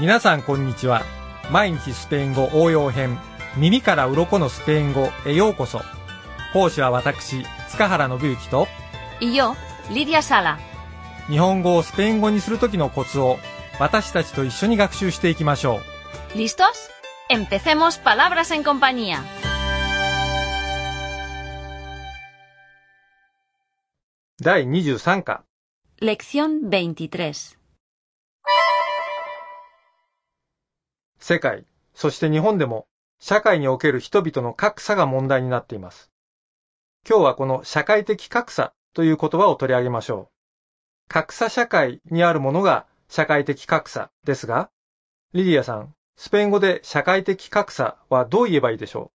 皆さんこんにちは。毎日スペイン語応用編、耳から鱗のスペイン語へようこそ。講師は私、塚原信之と、Y yo, Lidia Sala. 日本語をスペイン語にするときのコツを、私たちと一緒に学習していきましょ ¿Listos? Empecemos palabras en compañía. 第23課、Lección 23. 世界、そして日本でも、社会における人々の格差が問題になっています。今日はこの社会的格差という言葉を取り上げましょう。格差社会にあるものが社会的格差ですが、リリアさん、スペイン語で社会的格差はどう言えばいいでしょ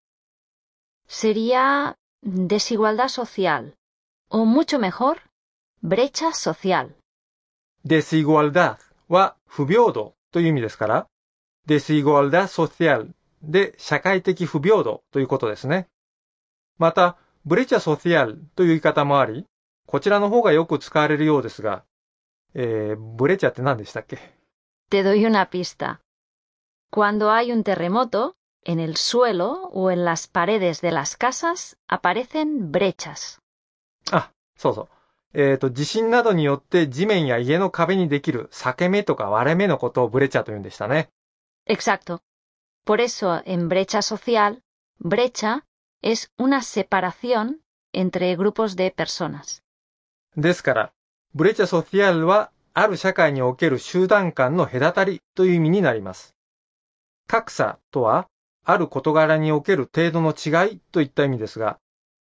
Sería desigualdad social. O mucho mejor, brecha social. う ?desigualdad は不平等という意味ですから、desigualdad social で社会的不平等ということですね。また、ブレチャソシアルという言い方もあり、こちらの方がよく使われるようですが、えー、ブレチャって何でしたっけ Te doy una pista. Cuando hay un terremoto, en el suelo o en las paredes de las casas aparecen brechas. あ、そうそう。えっ、と、地震などによって地面や家の壁にできる裂け目とか割れ目のことをブレチャと言うんでしたね。Exacto. Por eso, en brecha social, brecha es una separación entre grupos de personas. ですから、ブレチャソシアルは、ある社会における集団間の隔たりという意味になります。格差とは、ある事柄における程度の違いといった意味ですが、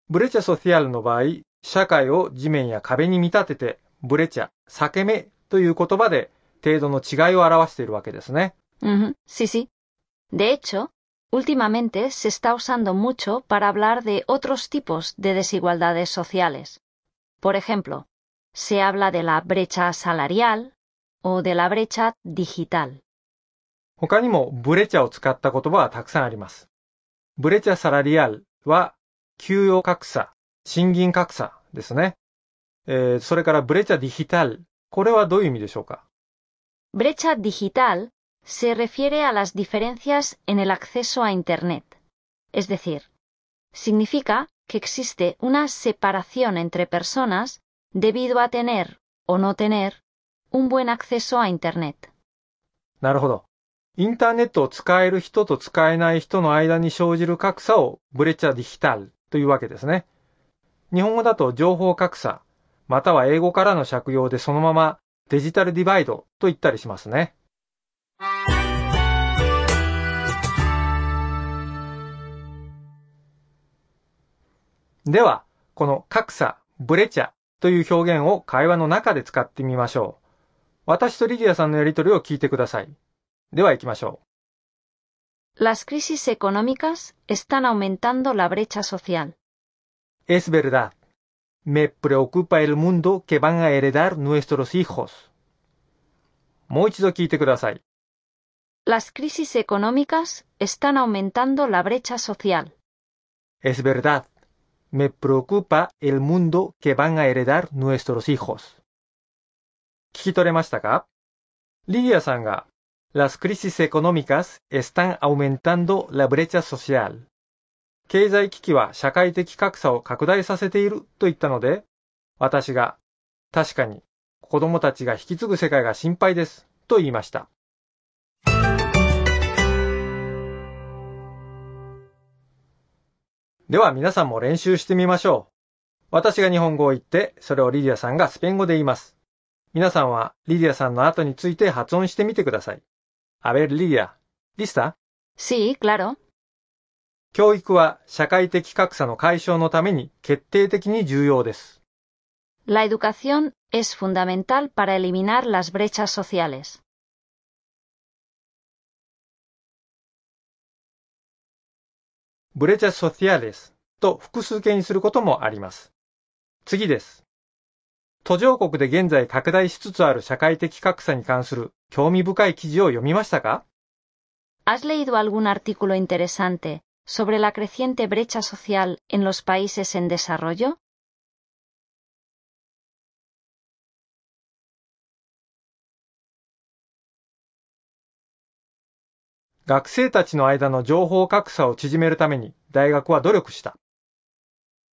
ブレチャソシアルの場合、社会を地面や壁に見立てて、ブレチャ、裂け目という言葉で程度の違いを表しているわけですね。Ujú, Sí, sí. De hecho, últimamente se está usando mucho para hablar de otros tipos de desigualdades sociales. Por ejemplo, se habla de la brecha salarial o de la brecha digital. 他にもブレチャを使った言葉はたくさんあります。ブレチャサラリアルは給与格差、賃金格差ですね。えーそれからブレチャディヒタル。これはどういう意味でしょうか Brecha digital se refiere a las diferencias en el acceso a Internet. Es decir, significa que existe una separación entre personas debido a tener o no tener un buen acceso a Internet. なるほど。インターネットを使える人と使えない人の間に生じる格差をブレチャディヒタルというわけですね。日本語だと情報格差、または英語からの借用でそのままデジタルディバイドと言ったりしますね。では、この格差、ブレチャという表現を会話の中で使ってみましょう。私とリディアさんのやりとりを聞いてください。では行きましょう Las crisis económicas están aumentando la brecha social. う。Es verdad. Me preocupa el mundo que van a heredar nuestros hijos. もう一度聞いてください。 Las crisis económicas están aumentando la brecha social. Es verdad. Me preocupa el mundo que van a heredar nuestros hijos. 聞き取れましたかリディアさんが Las crisis económicas están aumentando la brecha social. 経済危機は社会的格差を拡大させていると言ったので、私が確かに子供たちが引き継ぐ世界が心配ですと言いました。では皆さんも練習してみましょう。私が日本語を言って、それをリディアさんがスペイン語で言います。皆さんはリディアさんの後について発音してみてください。A ver, Lidia. ¿Lista? Sí, claro. 教育は社会的格差の解消のために決定的に重要です。La educación es fundamental para eliminar las brechas sociales. ブレチャソシアレスと複数形にすることもあります。次です。途上国で現在拡大しつつある社会的格差に関する興味深い記事を読みましたか ¿Has leído algún artículo interesante sobre la creciente brecha social en los países en desarrollo? 学生たちの間の情報格差を縮めるために大学は努力した。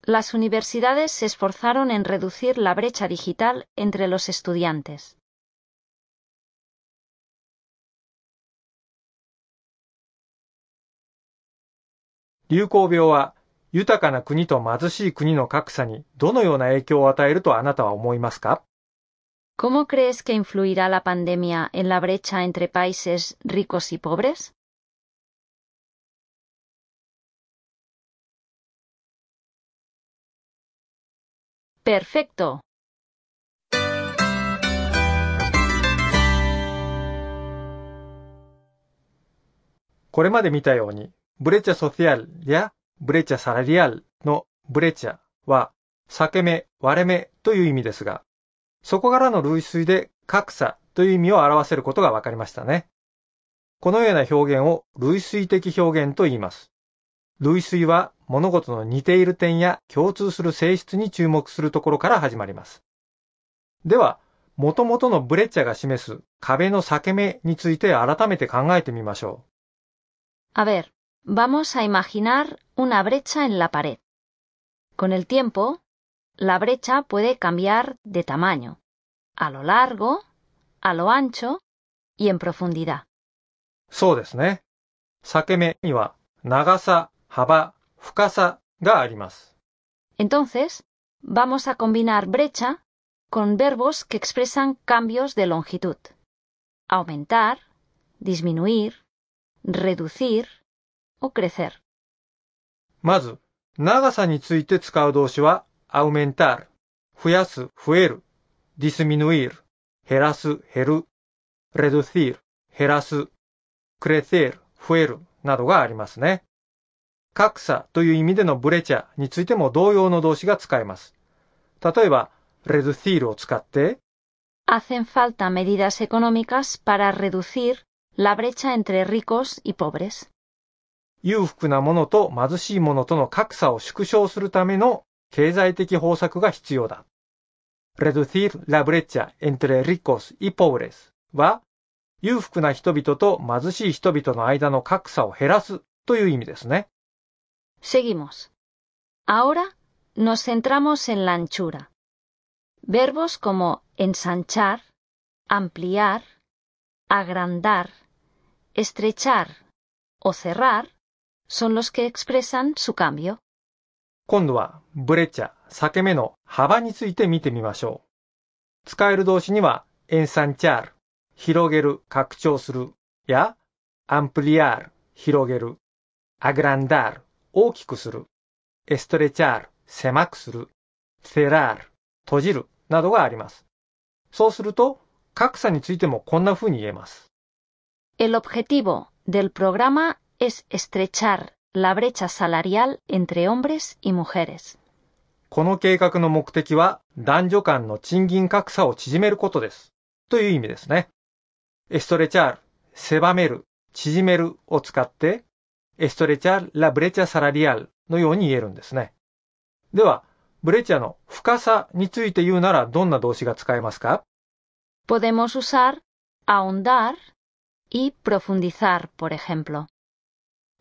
Las universidades se esforzaron en reducir la brecha digital entre los estudiantes. 流行病は豊かな国と貧しい国の格差にどのような影響を与えるとあなたは思いますか ¿Cómo crees que influirá la pandemia en la brecha entre países ricos y pobres? 'Perfecto'。これまで見たように、ブレチャソティアルやブレチャサラリアルのブレチャは、裂け目、割れ目という意味ですが、そこからの類推で格差という意味を表せることが分かりましたね。このような表現を類推的表現と言います。類推は物事の似ている点や共通する性質に注目するところから始まります。では、元々のブレッチャが示す壁の裂け目について改めて考えてみましょう。A ver, vamos a imaginar una brecha en la pared. Con el tiempo, la brecha puede cambiar de tamaño, a lo largo, a lo ancho y en profundidad. そうですね。裂け目には長さ、幅、深さがあります。Entonces, vamos a combinar brecha con verbos que expresan cambios de longitud. Aumentar, disminuir, reducir o crecer. まず、長さについて使う動詞は aumentar 増やす、増える disminuir 減らす、減る reducir 減らす crecer 増えるなどがありますね。格差という意味でのブレチャについても同様の動詞が使えます。例えば、reducir を使って hacen falta medidas económicas para reducir la brecha entre ricos y pobres. 裕福なものと貧しいものとの格差を縮小するための経済的方策が必要だ。reducir la brecha entre ricos y pobres は、裕福な人々と貧しい人々の間の格差を減らすという意味ですね。Seguimos. Ahora nos centramos en la anchura. Verbos como ensanchar, ampliar, agrandar, estrechar o cerrar son los que expresan su cambio. 今度は brecha、裂け目の幅について見てみましょう。使える動詞には、 ensanchar、広げる、拡張する、や、 ampliar、広げる、 agrandar、大きくする、 estrechar、狭くする、 cerrar、閉じる、などがあります。そうすると、格差についてもこんな風に言えます。El objetivo del programa es estrechar la brecha salarial entre elこの計画の目的は男女間の賃金格差を縮めることです。という意味ですね。 estrechar、狭める、縮めるを使って、 estrechar、la brecha salarial のように言えるんですね。では、 brecha の深さについて言うならどんな動詞が使えますか ?podemos usar, ahondar y profundizar,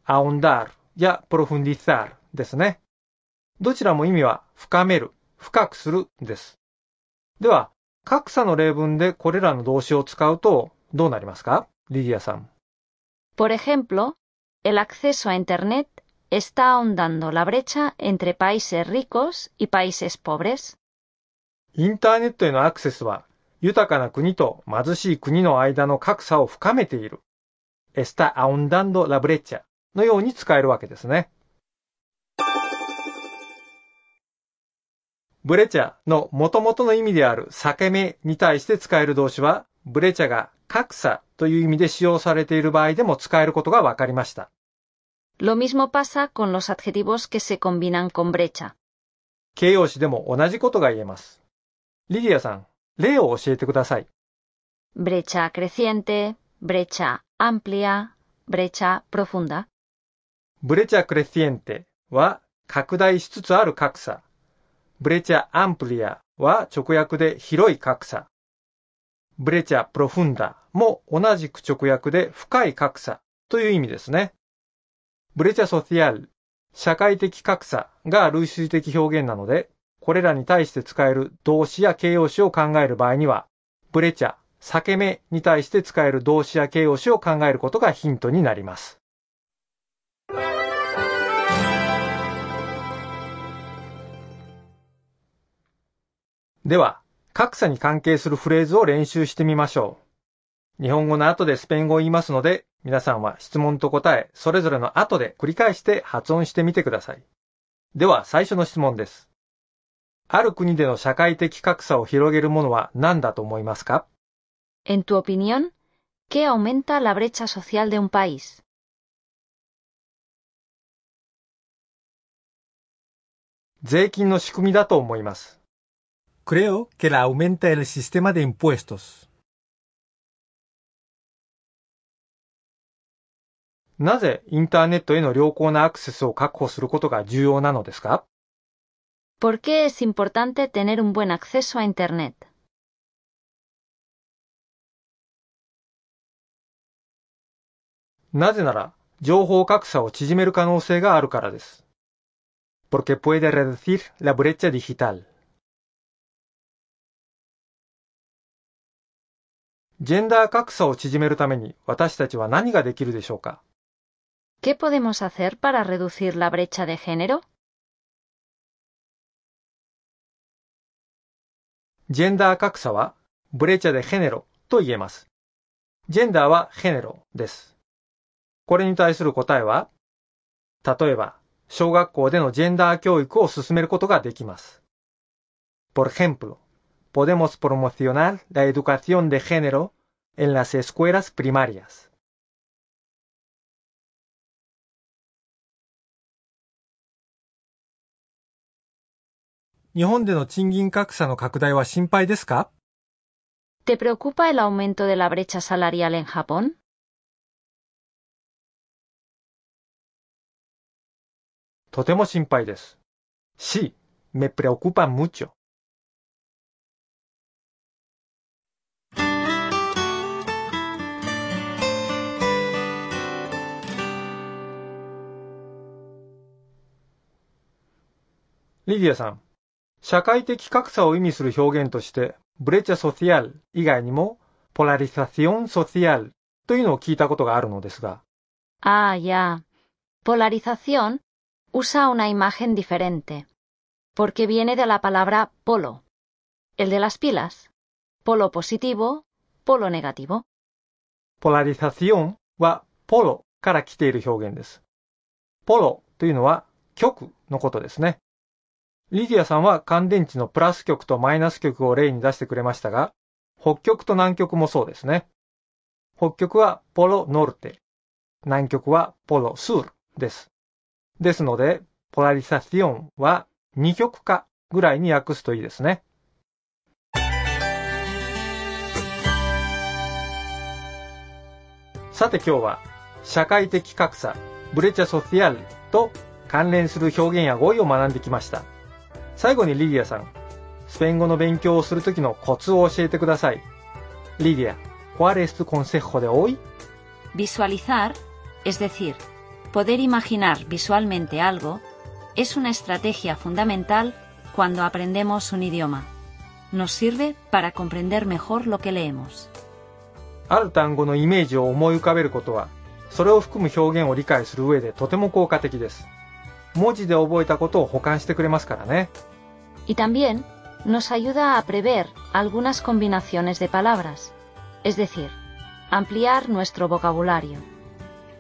アウンダールやプロフンディザールですね。どちらも意味は深める、深くするです。では、格差の例文でこれらの動詞を使うとどうなりますか？リディアさん。インターネットへのアクセスは豊かな国と貧しい国の間の格差を深めている。Está ahondando la brecha. のように使えるわけですね。 brecha の元々の意味である裂け目に対して使える動詞は、 brecha が格差という意味で使用されている場合でも使えることが分かりました。Lo mismo pasa con los adjetivos que se combinan con brecha. 形容詞でも同じことが言えます。リディアさん、例を教えてください。brecha creciente, brecha amplia, brecha profunda. brecha creciente は拡大しつつある格差。 brecha amplia は直訳で広い格差。 brecha profunda も同じく直訳で深い格差という意味ですね。ブレチャソシアル、社会的格差が類推的表現なので、これらに対して使える動詞や形容詞を考える場合には、ブレチャ、裂け目に対して使える動詞や形容詞を考えることがヒントになります。では、格差に関係するフレーズを練習してみましょう。日本語の後でスペイン語を言いますので、皆さんは質問と答え、それぞれの後で繰り返して発音してみてください。では、最初の質問です。ある国での社会的格差を広げるものは何だと思いますか？En tu opinión, ¿qué aumenta la brecha social de un país? 税金の仕組みだと思います。Creo que la aumenta el sistema de impuestos. なぜインターネットへの良好なアクセスを確保することが重要なのですか ¿Por qué es importante tener un buen acceso a Internet? なぜなら、情報格差を縮める可能性があるからです。Porque puede reducir la brecha digital. ジェンダー格差を縮めるために私たちは何ができるでしょうか？¿Qué podemos hacer para reducir la brecha de género? ジェンダー格差はブレチャでヘネロと言えます。ジェンダーはヘネロです。これに対する答えは、例えば、小学校でのジェンダー教育を進めることができます。Por ejemplo, podemos promocionar la educación de género en las escuelas primarias. 日本での賃金格差の拡大は心配ですか ¿Te preocupa el aumento de la brecha salarial en Japón? とても心配です。Sí, me preocupa mucho. リディアさん、社会的格差を意味する表現として、ブレチャソシアル以外にも、ポラリザシオンソシアルというのを聞いたことがあるのですが。ああ、や。polarización usa una imagen diferente, porque viene de la palabra polo, el de las pilas, polo positivo, polo negativo. ポラリザシオンはポロから来ている表現です。ポロというのは極のことですね。リディアさんは乾電池のプラス極とマイナス極を例に出してくれましたが、北極と南極もそうですね。北極はポロノルテ、南極はポロスールです。ですので、ポラリサシオンは二極化ぐらいに訳すといいですね。さて今日は、社会的格差、ブレチャソシアルと関連する表現や語彙を学んできました。最後にリディアさん、スペイン語の勉強をするときのコツを教えてください。リディア、¿cuál es tu consejo de hoy? Visualizar, es decir, Poder imaginar visualmente algo es una estrategia fundamental cuando aprendemos un idioma. Nos sirve para comprender mejor lo que leemos. ある単語のイメージを思い浮かべることは、それを含む表現を理解する上でとても効果的です。文字で覚えたことを保管してくれますからね。Y también nos ayuda a prever algunas combinaciones de palabras, es decir, ampliar nuestro vocabulario.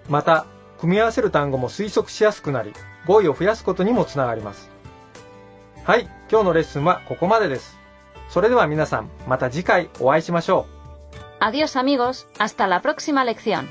また、組み合わせる単語も推測しやすくなり、語彙を増やすことにもつながります。はい、今日のレッスンはここまでです。それでは皆さん、また次回お会いしましょう。Adiós amigos, hasta la próxima lección.